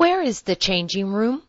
Where is the changing room?